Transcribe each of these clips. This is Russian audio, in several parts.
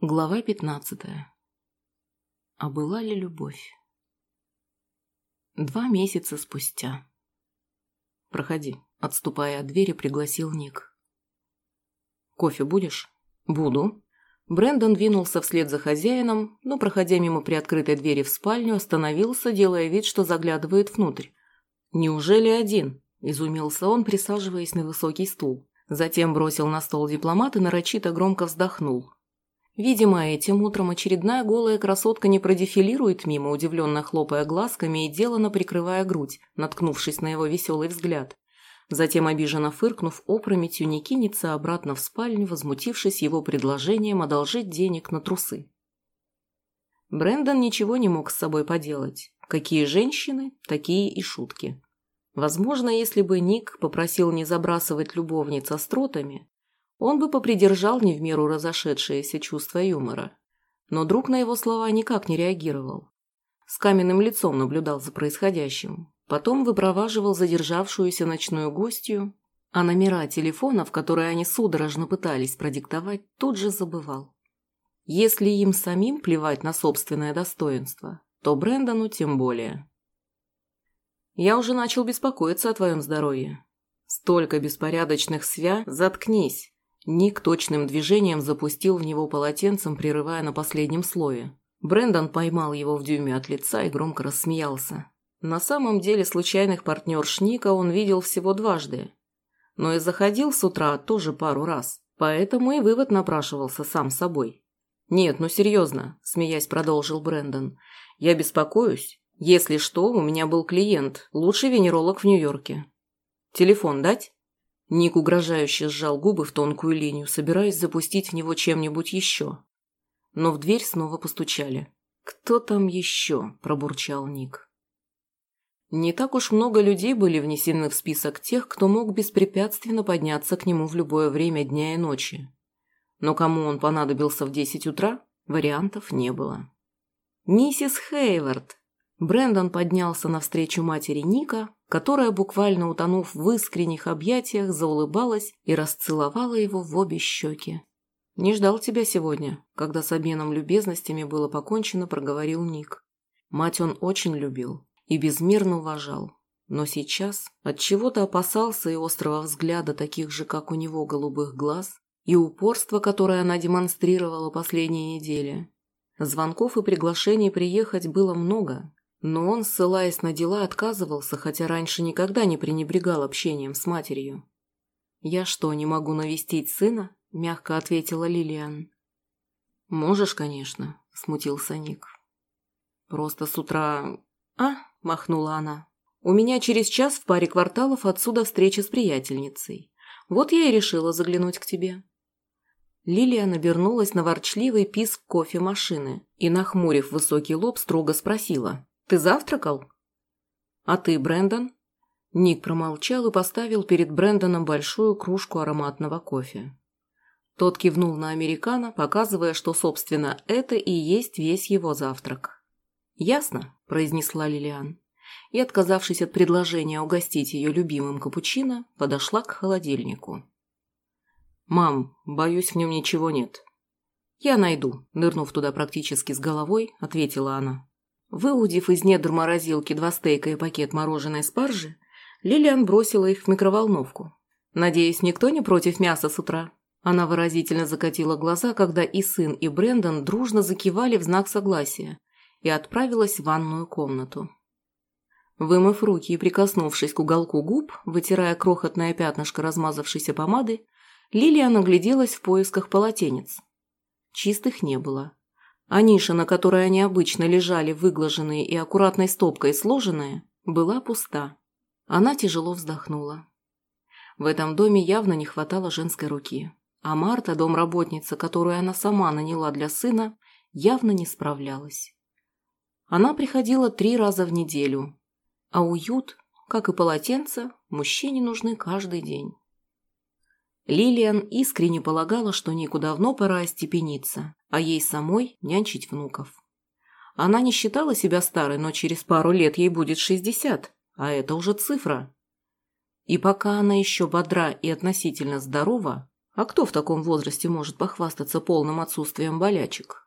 Глава пятнадцатая. А была ли любовь? Два месяца спустя. «Проходи», – отступая от двери, пригласил Ник. «Кофе будешь?» «Буду». Брэндон двинулся вслед за хозяином, но, проходя мимо приоткрытой двери в спальню, остановился, делая вид, что заглядывает внутрь. «Неужели один?» – изумился он, присаживаясь на высокий стул. Затем бросил на стол дипломат и нарочито громко вздохнул. Видимо, этим утром очередная голая красотка не продефилирует мимо, удивленно хлопая глазками и делано прикрывая грудь, наткнувшись на его веселый взгляд. Затем, обиженно фыркнув, опрометью не кинется обратно в спальню, возмутившись его предложением одолжить денег на трусы. Брэндон ничего не мог с собой поделать. Какие женщины, такие и шутки. Возможно, если бы Ник попросил не забрасывать любовниц остротами, он бы попридержал не в меру разошедшееся чувство юмора. Но друг на его слова никак не реагировал. С каменным лицом наблюдал за происходящим. Потом выпроваживал задержавшуюся ночную гостью, а номера телефонов, которые они судорожно пытались продиктовать, тут же забывал. Если им самим плевать на собственное достоинство, то Брэндону тем более. «Я уже начал беспокоиться о твоем здоровье. Столько беспорядочных свя... Заткнись!» Ник точным движением запустил в него полотенцем, прерывая на последнем слое. Брендон поймал его в дюйме от лица и громко рассмеялся. На самом деле случайных партнерш Ника он видел всего дважды. Но и заходил с утра тоже пару раз. Поэтому и вывод напрашивался сам собой. «Нет, ну серьезно», – смеясь продолжил Брендон. «Я беспокоюсь. Если что, у меня был клиент, лучший венеролог в Нью-Йорке. Телефон дать?» Ник угрожающе сжал губы в тонкую линию, собираясь запустить в него чем-нибудь еще. Но в дверь снова постучали. «Кто там еще?» – пробурчал Ник. Не так уж много людей были внесены в список тех, кто мог беспрепятственно подняться к нему в любое время дня и ночи. Но кому он понадобился в десять утра, вариантов не было. «Миссис Хейвард!» Брендон поднялся навстречу матери Ника, которая, буквально утонув в искренних объятиях, заулыбалась и расцеловала его в обе щеки. «Не ждал тебя сегодня», когда с обменом любезностями было покончено, проговорил Ник. Мать он очень любил и безмерно уважал, но сейчас от чего то опасался и острого взгляда таких же, как у него, голубых глаз, и упорства, которое она демонстрировала последние недели. Звонков и приглашений приехать было много, но он, ссылаясь на дела, отказывался, хотя раньше никогда не пренебрегал общением с матерью. «Я что, не могу навестить сына?» – мягко ответила Лилиан. «Можешь, конечно», – смутился Ник. «Просто с утра...» «А?» – махнула она. «У меня через час в паре кварталов отсюда встреча с приятельницей. Вот я и решила заглянуть к тебе». Лилиан обернулась на ворчливый писк кофемашины и, нахмурив высокий лоб, строго спросила. Ты завтракал?» «А ты, Брэндон?» Ник промолчал и поставил перед Брэндоном большую кружку ароматного кофе. Тот кивнул на американо, показывая, что, собственно, это и есть весь его завтрак. «Ясно», – произнесла Лилиан. И, отказавшись от предложения угостить ее любимым капучино, подошла к холодильнику. «Мам, боюсь, в нем ничего нет». «Я найду», – нырнув туда практически с головой, ответила она. Выудив из недр морозилки два стейка и пакет мороженой спаржи, Лилиан бросила их в микроволновку. «Надеюсь, никто не против мяса с утра?» Она выразительно закатила глаза, когда и сын, и Брэндон дружно закивали в знак согласия и отправилась в ванную комнату. Вымыв руки и прикоснувшись к уголку губ, вытирая крохотное пятнышко размазавшейся помады, Лилия нагляделась в поисках полотенец. Чистых не было а ниша, на которой они обычно лежали, выглаженные и аккуратной стопкой сложенные, была пуста. Она тяжело вздохнула. В этом доме явно не хватало женской руки, а Марта, домработница, которую она сама наняла для сына, явно не справлялась. Она приходила три раза в неделю, а уют, как и полотенце, мужчине нужны каждый день. Лилиан искренне полагала, что Нику давно пора остепениться, а ей самой нянчить внуков. Она не считала себя старой, но через пару лет ей будет шестьдесят, а это уже цифра. И пока она еще бодра и относительно здорова, А кто в таком возрасте может похвастаться полным отсутствием болячек?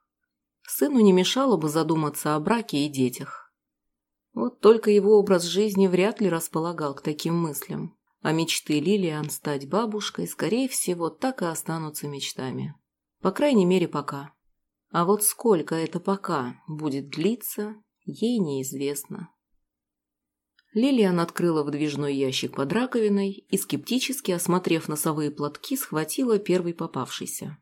Сыну не мешало бы задуматься о браке и детях. Вот только его образ жизни вряд ли располагал к таким мыслям. А мечты Лилиан стать бабушкой, скорее всего, так и останутся мечтами. По крайней мере, пока. А вот сколько это пока будет длиться, ей неизвестно. Лилиан открыла выдвижной ящик под раковиной и, скептически осмотрев носовые платки, схватила первый попавшийся.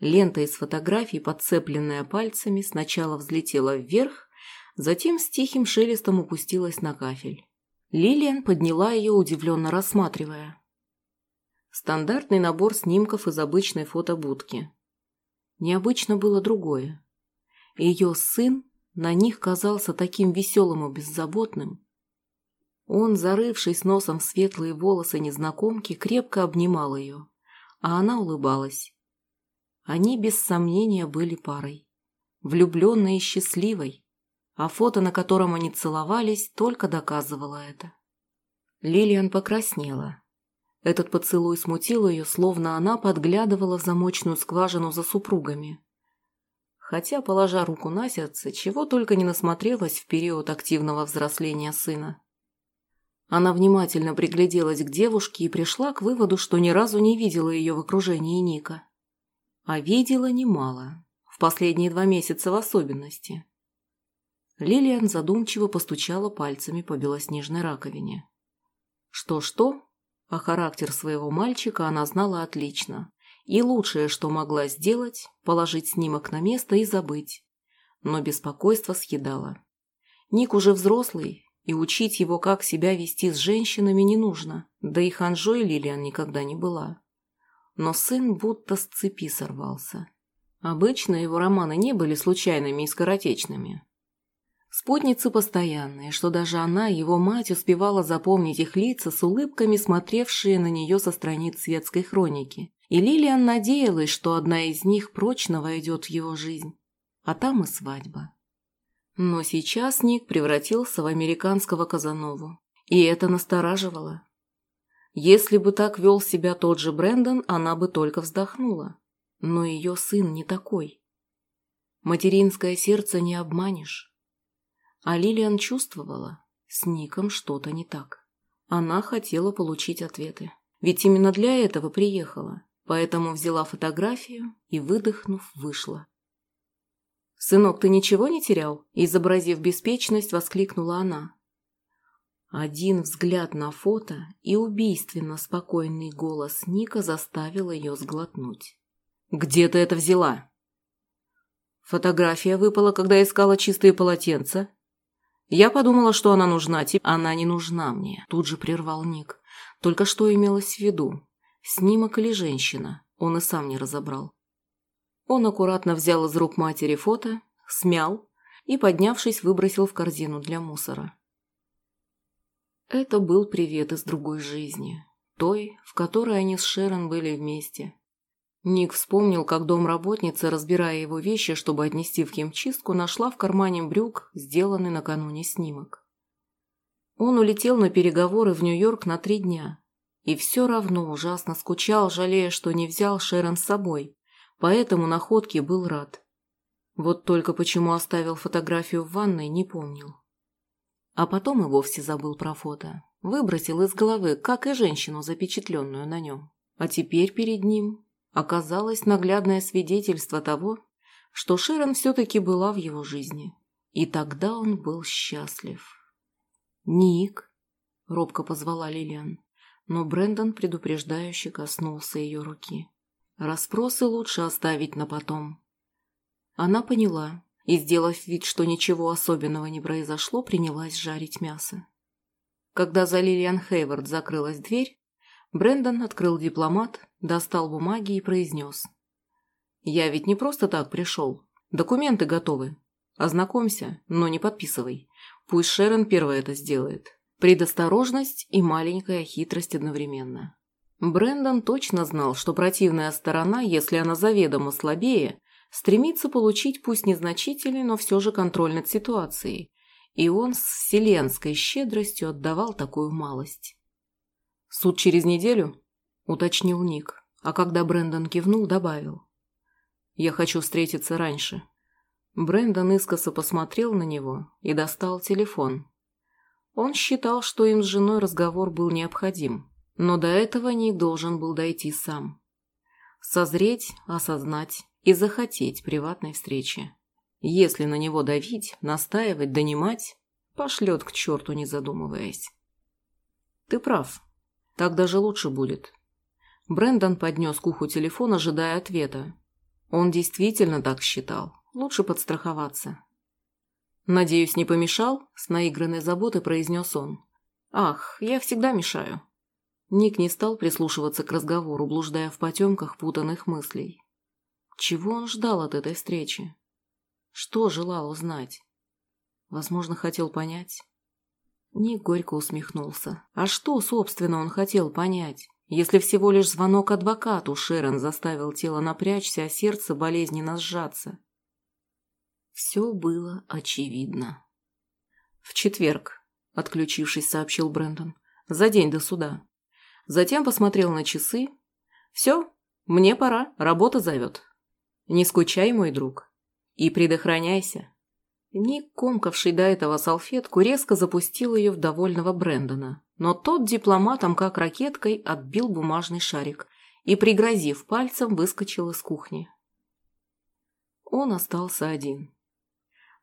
Лента из фотографий, подцепленная пальцами, сначала взлетела вверх, затем с тихим шелестом упустилась на кафель. Лилиан подняла ее, удивленно рассматривая. Стандартный набор снимков из обычной фотобудки. Необычно было другое. Ее сын на них казался таким веселым и беззаботным, он, зарывшись носом в светлые волосы незнакомки, крепко обнимал ее, а она улыбалась. Они без сомнения были парой, влюбленной и счастливой, а фото, на котором они целовались, только доказывало это. Лилиан покраснела. Этот поцелуй смутил ее, словно она подглядывала в замочную скважину за супругами. Хотя, положа руку на сердце, чего только не насмотрелась в период активного взросления сына. Она внимательно пригляделась к девушке и пришла к выводу, что ни разу не видела ее в окружении Ника. А видела немало, в последние два месяца в особенности. Лилиан задумчиво постучала пальцами по белоснежной раковине. Что-что, а характер своего мальчика она знала отлично. И лучшее, что могла сделать, положить снимок на место и забыть. Но беспокойство съедало. Ник уже взрослый, и учить его, как себя вести с женщинами, не нужно, да и ханжой Лилиан никогда не была. Но сын будто с цепи сорвался. Обычно его романы не были случайными и скоротечными. Спутницы постоянные, что даже она, его мать, успевала запомнить их лица с улыбками, смотревшие на нее со страниц светской хроники. И Лилиан надеялась, что одна из них прочно войдет в его жизнь. А там и свадьба. Но сейчас Ник превратился в американского Казанову. И это настораживало. Если бы так вел себя тот же Брэндон, она бы только вздохнула. Но ее сын не такой. Материнское сердце не обманешь. А Лилиан чувствовала, с Ником что-то не так. Она хотела получить ответы. Ведь именно для этого приехала. Поэтому взяла фотографию и, выдохнув, вышла. «Сынок, ты ничего не терял?» Изобразив беспечность, воскликнула она. Один взгляд на фото и убийственно спокойный голос Ника заставил ее сглотнуть. «Где ты это взяла?» Фотография выпала, когда искала чистые полотенца. Я подумала, что она нужна тебе. Она не нужна мне, тут же прервал Ник. Только что имелось в виду? Снимок или женщина? Он и сам не разобрал. Он аккуратно взял из рук матери фото, смял и, поднявшись, выбросил в корзину для мусора. Это был привет из другой жизни, той, в которой они с Шерон были вместе. Ник вспомнил, как домработница, разбирая его вещи, чтобы отнести в химчистку, нашла в кармане брюк сделанный накануне снимок. Он улетел на переговоры в Нью-Йорк на три дня. И все равно ужасно скучал, жалея, что не взял Шерон с собой поэтому находке был рад. Вот только почему оставил фотографию в ванной, не помнил. А потом и вовсе забыл про фото. Выбросил из головы, как и женщину, запечатленную на нем. А теперь перед ним оказалось наглядное свидетельство того, что Шерон все-таки была в его жизни. И тогда он был счастлив. «Ник», — робко позвала Лилиан, но Брэндон предупреждающе коснулся ее руки. Распросы лучше оставить на потом. Она поняла и, сделав вид, что ничего особенного не произошло, принялась жарить мясо. Когда за Лилиан Хейвард закрылась дверь, Брэндон открыл дипломат, достал бумаги и произнес. «Я ведь не просто так пришел. Документы готовы. Ознакомься, но не подписывай. Пусть Шерон первая это сделает. Предосторожность и маленькая хитрость одновременно. Брендон точно знал, что противная сторона, если она заведомо слабее, стремится получить пусть незначительный, но все же контроль над ситуацией, и он с вселенской щедростью отдавал такую малость. «Суд через неделю?» – уточнил Ник. А когда Брэндон кивнул, добавил. «Я хочу встретиться раньше». Брэндон искоса посмотрел на него и достал телефон. Он считал, что им с женой разговор был необходим, но до этого Ник должен был дойти сам. Созреть, осознать и захотеть приватной встречи. Если на него давить, настаивать, донимать, пошлет к черту, не задумываясь. Ты прав. Так даже лучше будет. Брендон поднес к уху телефон, ожидая ответа. Он действительно так считал. Лучше подстраховаться. «Надеюсь, не помешал?» – с наигранной заботой произнес он. «Ах, я всегда мешаю». Ник не стал прислушиваться к разговору, блуждая в потемках путанных мыслей. Чего он ждал от этой встречи? Что желал узнать? Возможно, хотел понять. Ник горько усмехнулся. А что, собственно, он хотел понять? Если всего лишь звонок адвокату Шерон заставил тело напрячься, а сердце болезненно сжаться. Все было очевидно. «В четверг», — отключившись, сообщил Брэндон. «За день до суда». Затем посмотрел на часы. «Все, мне пора, работа зовет. Не скучай, мой друг. И предохраняйся». Ник, комкавший до этого салфетку, резко запустил ее в довольного Брэндона. Но тот дипломатом, как ракеткой, отбил бумажный шарик и, пригрозив пальцем, выскочил из кухни. Он остался один.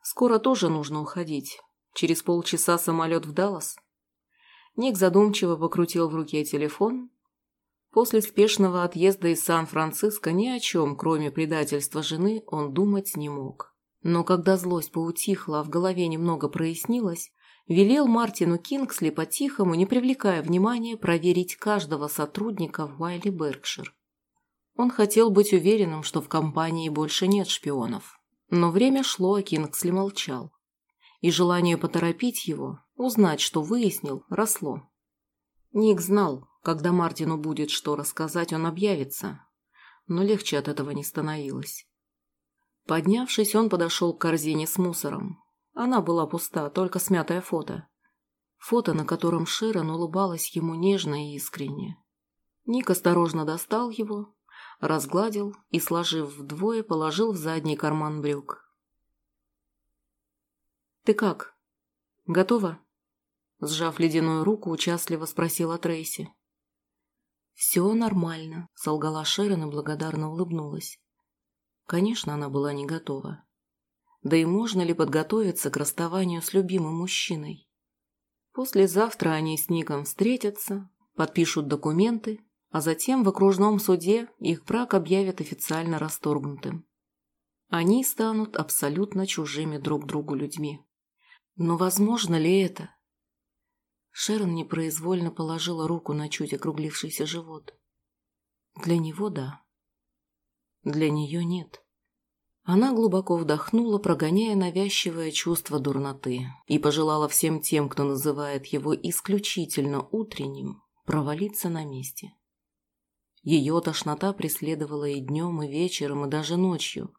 Скоро тоже нужно уходить. Через полчаса самолет в Даллас. Ник задумчиво покрутил в руке телефон. После спешного отъезда из Сан-Франциско ни о чем, кроме предательства жены, он думать не мог. Но когда злость поутихла, а в голове немного прояснилось, велел Мартину Кингсли по-тихому, не привлекая внимания, проверить каждого сотрудника в Уайли Беркшир. Он хотел быть уверенным, что в компании больше нет шпионов. Но время шло, а Кингсли молчал. И желание поторопить его, узнать, что выяснил, росло. Ник знал, когда Мартину будет что рассказать, он объявится. Но легче от этого не становилось. Поднявшись, он подошел к корзине с мусором. Она была пуста, только смятое фото. Фото, на котором Шерон улыбалась ему нежно и искренне. Ник осторожно достал его, разгладил и, сложив вдвое, положил в задний карман брюк. «Ты как? Готова?» Сжав ледяную руку, участливо спросила Трейси. «Все нормально», — солгала Шерон и благодарно улыбнулась. Конечно, она была не готова. Да и можно ли подготовиться к расставанию с любимым мужчиной? Послезавтра они с Ником встретятся, подпишут документы, а затем в окружном суде их брак объявят официально расторгнутым. Они станут абсолютно чужими друг другу людьми. Но возможно ли это? Шерон непроизвольно положила руку на чуть округлившийся живот. Для него – да. Для нее нет. Она глубоко вдохнула, прогоняя навязчивое чувство дурноты, и пожелала всем тем, кто называет его исключительно утренним, провалиться на месте. Ее тошнота преследовала и днем, и вечером, и даже ночью.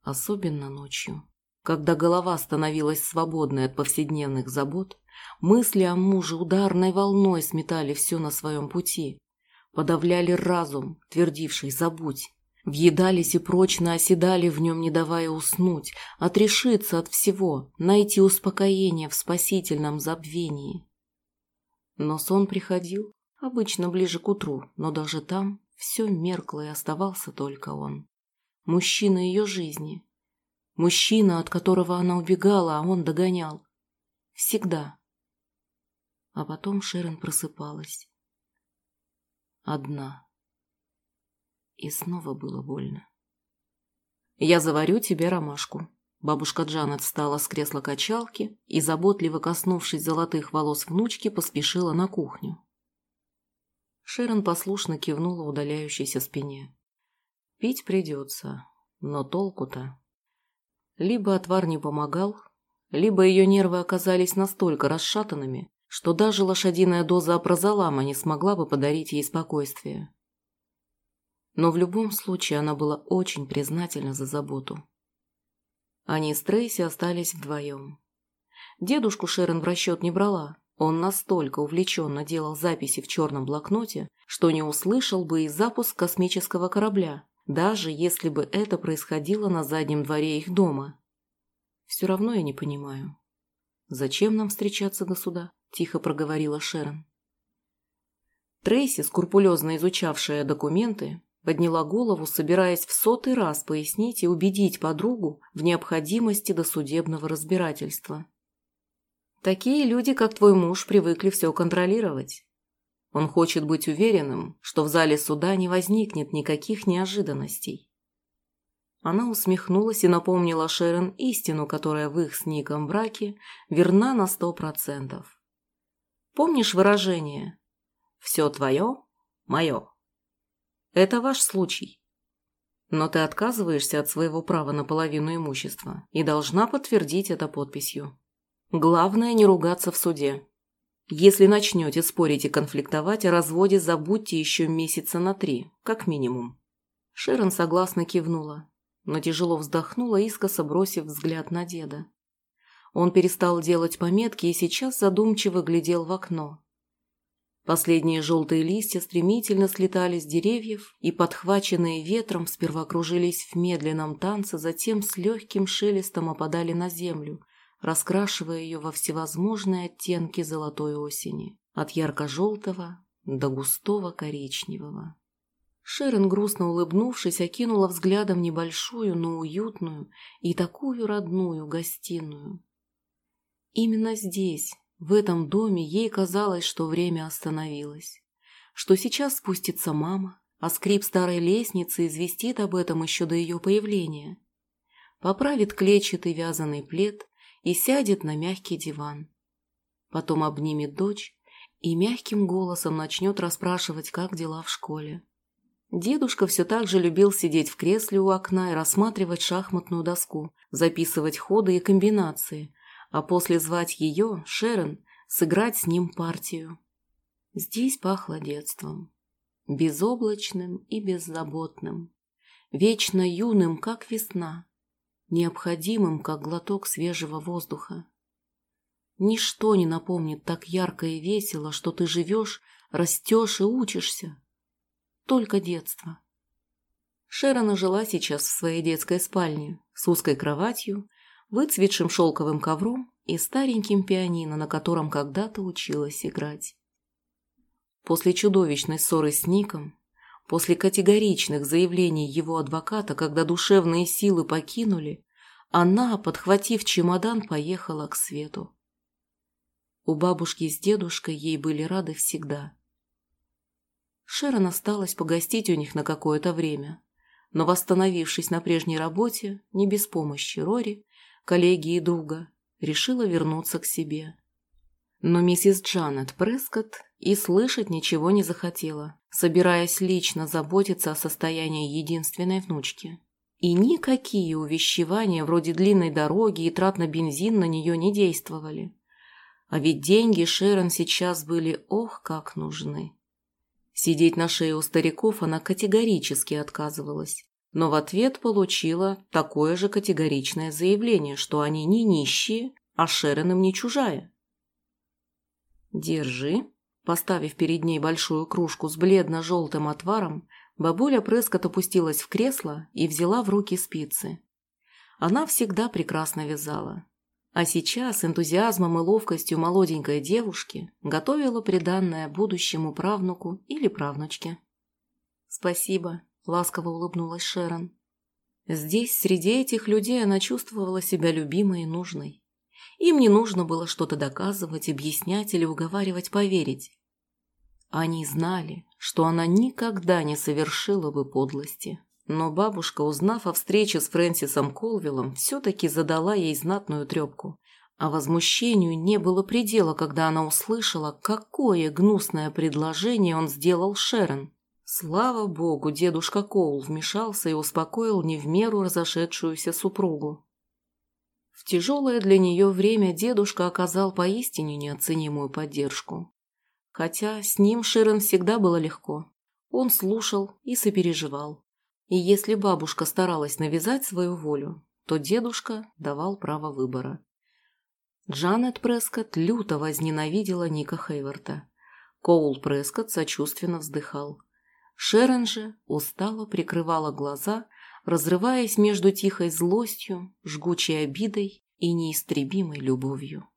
Особенно ночью, когда голова становилась свободной от повседневных забот, мысли о муже ударной волной сметали все на своем пути, подавляли разум, твердивший «забудь», Въедались и прочно оседали в нем, не давая уснуть, отрешиться от всего, найти успокоение в спасительном забвении. Но сон приходил, обычно ближе к утру, но даже там все меркло и оставался только он. Мужчина ее жизни. Мужчина, от которого она убегала, а он догонял. Всегда. А потом Шерон просыпалась. Одна. И снова было больно. «Я заварю тебе ромашку». Бабушка Джанет встала с кресла качалки и, заботливо коснувшись золотых волос внучки, поспешила на кухню. Шерон послушно кивнула удаляющейся спине. «Пить придется, но толку-то...» Либо отвар не помогал, либо ее нервы оказались настолько расшатанными, что даже лошадиная доза апрозолама не смогла бы подарить ей спокойствие но в любом случае она была очень признательна за заботу. Они с Трейси остались вдвоем. Дедушку Шерон в расчет не брала. Он настолько увлеченно делал записи в черном блокноте, что не услышал бы и запуск космического корабля, даже если бы это происходило на заднем дворе их дома. Все равно я не понимаю. «Зачем нам встречаться до суда?» – тихо проговорила Шерон. Трейси, скрупулезно изучавшая документы, подняла голову, собираясь в сотый раз пояснить и убедить подругу в необходимости досудебного разбирательства. Такие люди, как твой муж, привыкли все контролировать. Он хочет быть уверенным, что в зале суда не возникнет никаких неожиданностей. Она усмехнулась и напомнила Шерон истину, которая в их с Ником браке верна на сто процентов. Помнишь выражение «все твое, мое»? Это ваш случай. Но ты отказываешься от своего права на половину имущества и должна подтвердить это подписью. Главное не ругаться в суде. Если начнете спорить и конфликтовать о разводе, забудьте еще месяца на три, как минимум. Шерон согласно кивнула, но тяжело вздохнула, искоса бросив взгляд на деда. Он перестал делать пометки и сейчас задумчиво глядел в окно. Последние желтые листья стремительно слетали с деревьев и, подхваченные ветром, сперва кружились в медленном танце, затем с легким шелестом опадали на землю, раскрашивая ее во всевозможные оттенки золотой осени, от ярко-желтого до густого коричневого. Шерон, грустно улыбнувшись, окинула взглядом небольшую, но уютную и такую родную гостиную. Именно здесь, в этом доме, ей казалось, что время остановилось, что сейчас спустится мама, а скрип старой лестницы известит об этом еще до ее появления. Поправит клетчатый вязаный плед, и сядет на мягкий диван. Потом обнимет дочь и мягким голосом начнет расспрашивать, как дела в школе. Дедушка все так же любил сидеть в кресле у окна и рассматривать шахматную доску, записывать ходы и комбинации, а после звать ее, Шерон, сыграть с ним партию. Здесь пахло детством. Безоблачным и беззаботным. Вечно юным, как весна необходимым, как глоток свежего воздуха. Ничто не напомнит так ярко и весело, что ты живешь, растешь и учишься. Только детство. Шерона жила сейчас в своей детской спальне с узкой кроватью, выцветшим шелковым ковром и стареньким пианино, на котором когда-то училась играть. После чудовищной ссоры с Ником После категоричных заявлений его адвоката, когда душевные силы покинули, она, подхватив чемодан, поехала к свету. У бабушки с дедушкой ей были рады всегда. Шерон осталась погостить у них на какое-то время, но, восстановившись на прежней работе, не без помощи Рори, коллеги и друга, решила вернуться к себе. Но миссис Джанет Прескотт и слышать ничего не захотела, собираясь лично заботиться о состоянии единственной внучки. И никакие увещевания вроде длинной дороги и трат на бензин на нее не действовали. А ведь деньги Шерон сейчас были ох как нужны. Сидеть на шее у стариков она категорически отказывалась, но в ответ получила такое же категоричное заявление, что они не нищие, а Шерон им не чужая. «Держи», поставив перед ней большую кружку с бледно-желтым отваром, бабуля Прескот опустилась в кресло и взяла в руки спицы. Она всегда прекрасно вязала. А сейчас энтузиазмом и ловкостью молоденькой девушки готовила приданное будущему правнуку или правнучке. «Спасибо», — ласково улыбнулась Шерон. Здесь, среди этих людей, она чувствовала себя любимой и нужной. Им не нужно было что-то доказывать, объяснять или уговаривать поверить. Они знали, что она никогда не совершила бы подлости. Но бабушка, узнав о встрече с Фрэнсисом Колвиллом, все-таки задала ей знатную трепку. А возмущению не было предела, когда она услышала, какое гнусное предложение он сделал Шерон. Слава богу, дедушка Коул вмешался и успокоил не в меру разошедшуюся супругу. В тяжелое для нее время дедушка оказал поистине неоценимую поддержку. Хотя с ним Ширен всегда было легко. Он слушал и сопереживал. И если бабушка старалась навязать свою волю, то дедушка давал право выбора. Джанет Прескотт люто возненавидела Ника Хейворта. Коул Прескотт сочувственно вздыхал. Шерон же устало прикрывала глаза, разрываясь между тихой злостью, жгучей обидой и неистребимой любовью.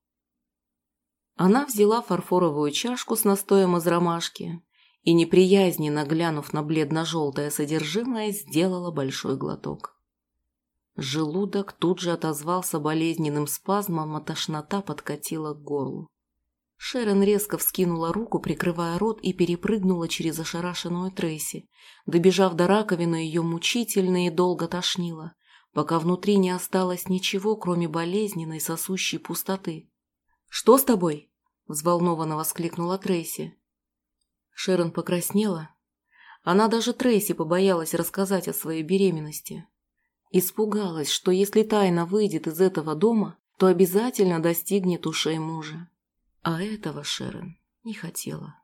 Она взяла фарфоровую чашку с настоем из ромашки и, неприязненно глянув на бледно-желтое содержимое, сделала большой глоток. Желудок тут же отозвался болезненным спазмом, а тошнота подкатила к горлу. Шерон резко вскинула руку, прикрывая рот, и перепрыгнула через ошарашенную Трейси. Добежав до раковины, ее мучительно и долго тошнило, пока внутри не осталось ничего, кроме болезненной сосущей пустоты. «Что с тобой?» – взволнованно воскликнула Трейси. Шерон покраснела. Она даже Трейси побоялась рассказать о своей беременности. Испугалась, что если тайна выйдет из этого дома, то обязательно достигнет ушей мужа. А этого Шерон не хотела.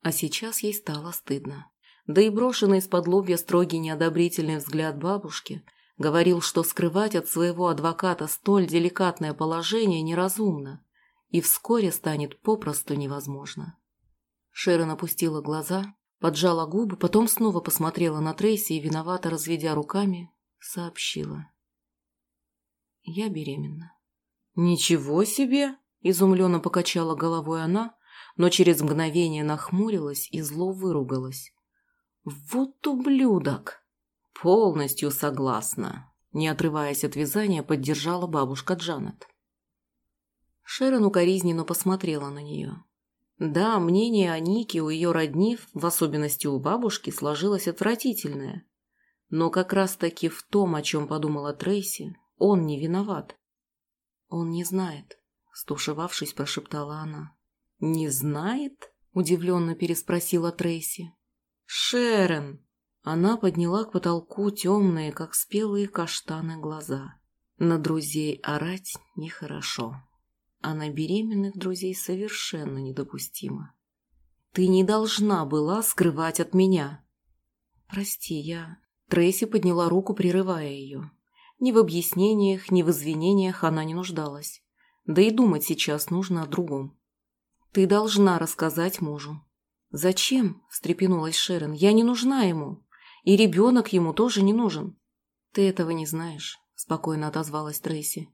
А сейчас ей стало стыдно. Да и брошенный из-под лобья строгий неодобрительный взгляд бабушки говорил, что скрывать от своего адвоката столь деликатное положение неразумно и вскоре станет попросту невозможно. Шерон опустила глаза, поджала губы, потом снова посмотрела на Трейси и, виновато разведя руками, сообщила. «Я беременна». «Ничего себе!» Изумленно покачала головой она, но через мгновение нахмурилась и зло выругалась. «Вот ублюдок!» «Полностью согласна», — не отрываясь от вязания, поддержала бабушка Джанет. Шерон укоризненно посмотрела на нее. Да, мнение о Нике у ее родни, в особенности у бабушки, сложилось отвратительное. Но как раз-таки в том, о чем подумала Трейси, он не виноват. Он не знает. Стушевавшись, прошептала она. «Не знает?» – удивленно переспросила Трейси. «Шерон!» Она подняла к потолку темные, как спелые каштаны, глаза. На друзей орать нехорошо, а на беременных друзей совершенно недопустимо. «Ты не должна была скрывать от меня!» «Прости, я...» Трейси подняла руку, прерывая ее. Ни в объяснениях, ни в извинениях она не нуждалась. Да и думать сейчас нужно о другом. Ты должна рассказать мужу. Зачем? встрепенулась Шерон. Я не нужна ему. И ребенок ему тоже не нужен. Ты этого не знаешь, спокойно отозвалась Трейси.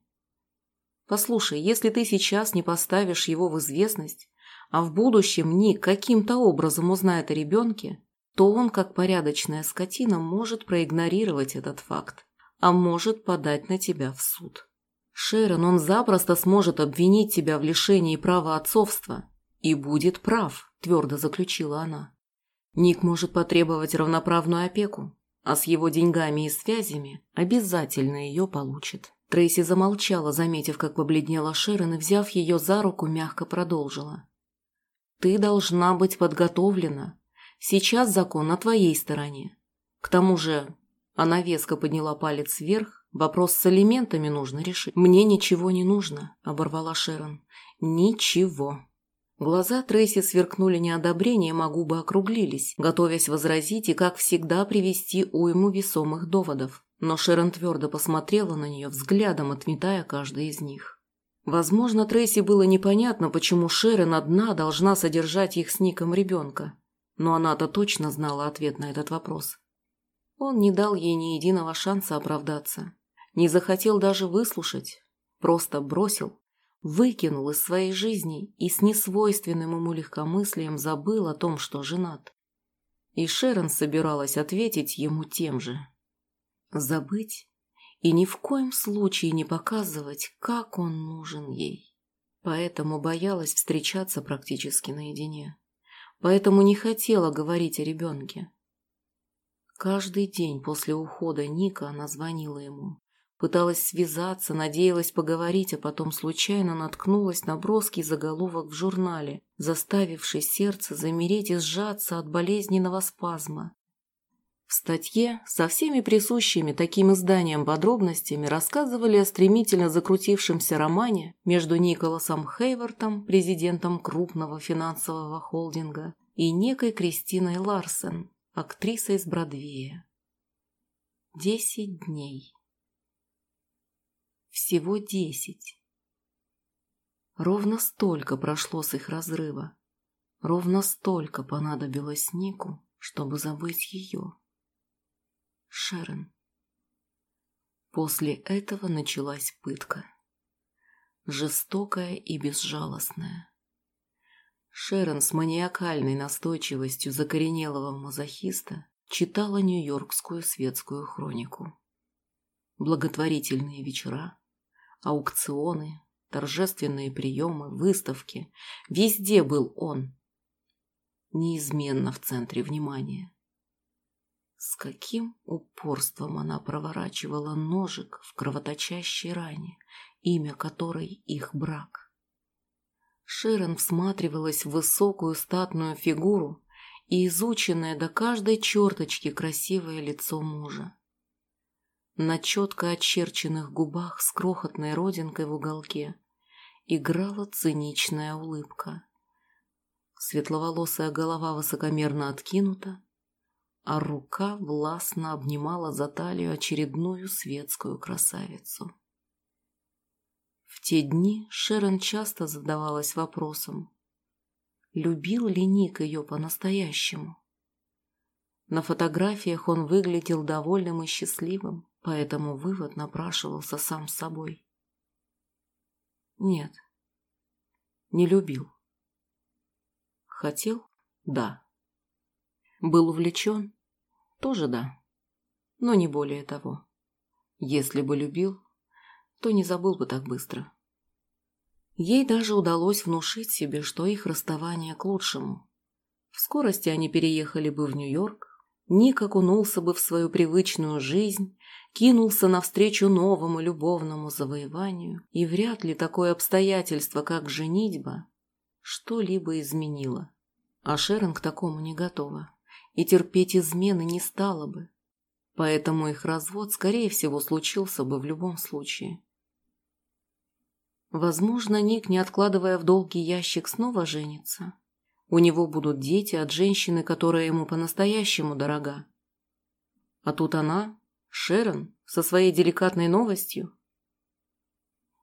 Послушай, если ты сейчас не поставишь его в известность, а в будущем Ник каким-то образом узнает о ребенке, то он, как порядочная скотина, может проигнорировать этот факт, а может подать на тебя в суд. Шерон, он запросто сможет обвинить тебя в лишении права отцовства. И будет прав, твердо заключила она. Ник может потребовать равноправную опеку, а с его деньгами и связями обязательно ее получит. Трейси замолчала, заметив, как побледнела Шерон, и, взяв ее за руку, мягко продолжила. «Ты должна быть подготовлена. Сейчас закон на твоей стороне. К тому же...» Она веско подняла палец вверх, Вопрос с алиментами нужно решить. Мне ничего не нужно, оборвала Шерон. Ничего. Глаза Трейси сверкнули неодобрением, а губы округлились, готовясь возразить и, как всегда, привести уйму весомых доводов. Но Шерон твердо посмотрела на нее, взглядом отметая каждый из них. Возможно, Трейси было непонятно, почему Шерон одна должна содержать их с Ником ребенка. Но она-то точно знала ответ на этот вопрос. Он не дал ей ни единого шанса оправдаться. Не захотел даже выслушать, просто бросил, выкинул из своей жизни и с несвойственным ему легкомыслием забыл о том, что женат. И Шерон собиралась ответить ему тем же. Забыть и ни в коем случае не показывать, как он нужен ей. Поэтому боялась встречаться практически наедине. Поэтому не хотела говорить о ребенке. Каждый день после ухода Ника она звонила ему, Пыталась связаться, надеялась поговорить, а потом случайно наткнулась на броский заголовок в журнале, заставивший сердце замереть и сжаться от болезненного спазма. В статье со всеми присущими таким изданиям подробностями рассказывали о стремительно закрутившемся романе между Николасом Хейвартом, президентом крупного финансового холдинга, и некой Кристиной Ларсен, актрисой из Бродвея. Десять дней. Всего десять. Ровно столько прошло с их разрыва. Ровно столько понадобилось Нику, чтобы забыть ее. Шерон. После этого началась пытка. Жестокая и безжалостная. Шерон с маниакальной настойчивостью закоренелого мазохиста читала нью-йоркскую светскую хронику. Благотворительные вечера, аукционы, торжественные приемы, выставки. Везде был он. Неизменно в центре внимания. С каким упорством она проворачивала ножик в кровоточащей ране, имя которой их брак. Шерон всматривалась в высокую статную фигуру и изученное до каждой черточки красивое лицо мужа. На четко очерченных губах с крохотной родинкой в уголке играла циничная улыбка. Светловолосая голова высокомерно откинута, а рука властно обнимала за талию очередную светскую красавицу. В те дни Шерон часто задавалась вопросом, любил ли Ник ее по-настоящему. На фотографиях он выглядел довольным и счастливым, поэтому вывод напрашивался сам собой. Нет, не любил. Хотел? Да. Был увлечен? Тоже да. Но не более того. Если бы любил, то не забыл бы так быстро. Ей даже удалось внушить себе, что их расставание к лучшему. В скорости они переехали бы в Нью-Йорк, Ник окунулся бы в свою привычную жизнь, кинулся навстречу новому любовному завоеванию, и вряд ли такое обстоятельство, как женитьба, что-либо изменило. А Шерон к такому не готова, и терпеть измены не стала бы. Поэтому их развод, скорее всего, случился бы в любом случае. Возможно, Ник, не откладывая в долгий ящик, снова женится. У него будут дети от женщины, которая ему по-настоящему дорога. А тут она, Шерон, со своей деликатной новостью.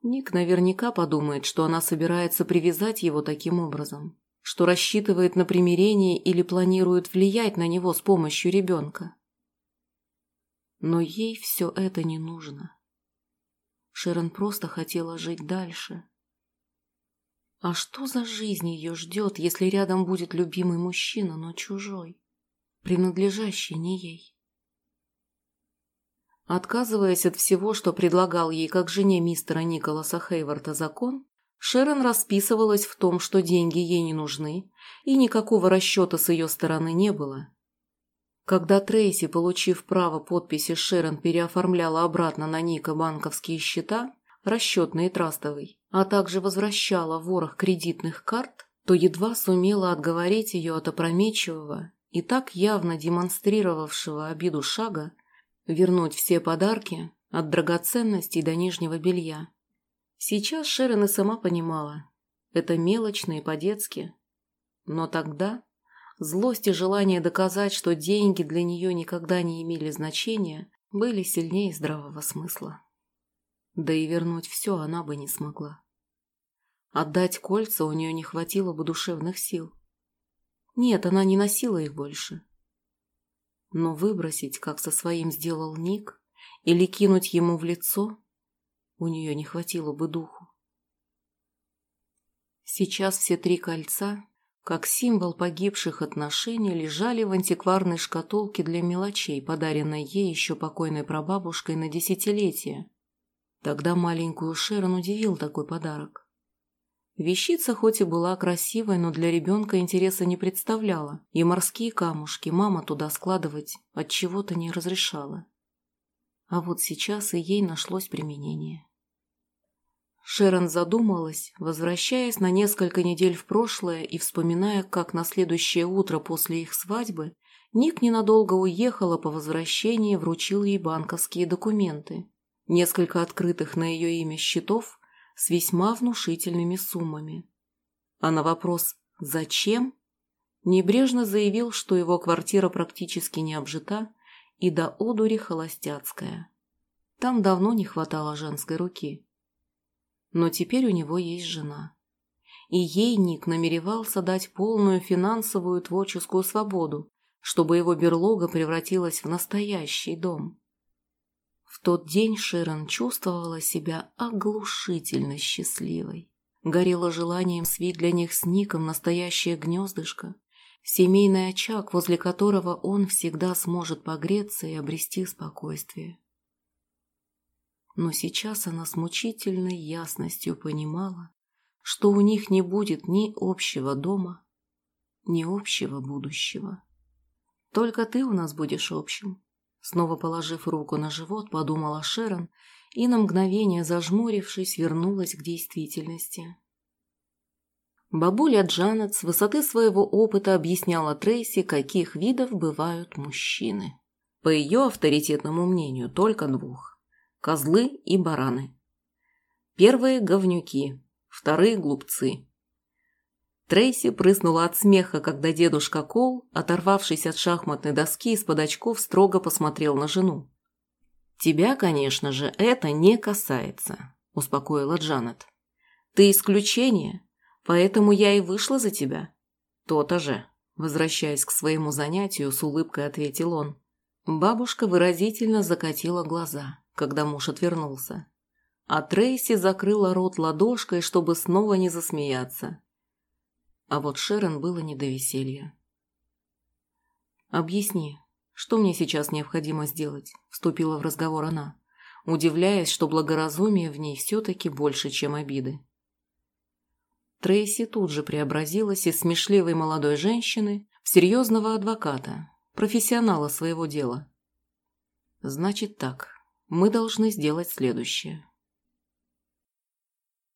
Ник наверняка подумает, что она собирается привязать его таким образом, что рассчитывает на примирение или планирует влиять на него с помощью ребенка. Но ей все это не нужно. Шерон просто хотела жить дальше. А что за жизнь ее ждет, если рядом будет любимый мужчина, но чужой, принадлежащий не ей? Отказываясь от всего, что предлагал ей как жене мистера Николаса Хейварда закон, Шерон расписывалась в том, что деньги ей не нужны, и никакого расчета с ее стороны не было. Когда Трейси, получив право подписи Шерон, переоформляла обратно на Ника банковские счета, расчетный и трастовый, а также возвращала ворох кредитных карт, то едва сумела отговорить ее от опрометчивого и так явно демонстрировавшего обиду шага вернуть все подарки от драгоценностей до нижнего белья. Сейчас Шерон и сама понимала, это мелочно и по-детски, но тогда Злость и желание доказать, что деньги для нее никогда не имели значения, были сильнее здравого смысла. Да и вернуть все она бы не смогла. Отдать кольца у нее не хватило бы душевных сил. Нет, она не носила их больше. Но выбросить, как со своим сделал Ник, или кинуть ему в лицо, у нее не хватило бы духу. Сейчас все три кольца как символ погибших отношений, лежали в антикварной шкатулке для мелочей, подаренной ей еще покойной прабабушкой на десятилетие. Тогда маленькую Шерон удивил такой подарок. Вещица хоть и была красивой, но для ребенка интереса не представляла, и морские камушки мама туда складывать от чего-то не разрешала. А вот сейчас и ей нашлось применение. Шерон задумалась, возвращаясь на несколько недель в прошлое и вспоминая, как на следующее утро после их свадьбы Ник ненадолго уехал, по возвращении вручил ей банковские документы. Несколько открытых на ее имя счетов с весьма внушительными суммами. А на вопрос «Зачем?» небрежно заявил, что его квартира практически не обжита и до одури холостяцкая. Там давно не хватало женской руки. Но теперь у него есть жена. и ей Ник намеревался дать полную финансовую творческую свободу, чтобы его берлога превратилась в настоящий дом. В тот день Шерон чувствовала себя оглушительно счастливой. Горело желанием свить для них с Ником настоящее гнездышко, семейный очаг, возле которого он всегда сможет погреться и обрести спокойствие. Но сейчас она с мучительной ясностью понимала, что у них не будет ни общего дома, ни общего будущего. Только ты у нас будешь общим. Снова положив руку на живот, подумала Шерон и на мгновение зажмурившись, вернулась к действительности. Бабуля Джанет с высоты своего опыта объясняла Трейси, каких видов бывают мужчины. По ее авторитетному мнению, только двух – козлы и бараны. Первые – говнюки, вторые – глупцы. Трейси прыснула от смеха, когда дедушка Кол, оторвавшись от шахматной доски из-под очков, строго посмотрел на жену. «Тебя, конечно же, это не касается», – успокоила Джанет. «Ты исключение, поэтому я и вышла за тебя». «То-то же», – возвращаясь к своему занятию, с улыбкой ответил он. Бабушка выразительно закатила глаза, когда муж отвернулся. А Трейси закрыла рот ладошкой, чтобы снова не засмеяться. А вот Шерон было не до веселья. «Объясни, что мне сейчас необходимо сделать?» – вступила в разговор она, удивляясь, что благоразумие в ней все-таки больше, чем обиды. Трейси тут же преобразилась из смешливой молодой женщины в серьезного адвоката, профессионала своего дела. «Значит так, мы должны сделать следующее.